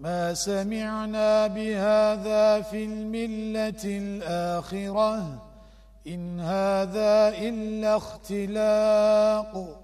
ما سمعنا بهذا في الملة الآخرة إن هذا إلا اختلاق.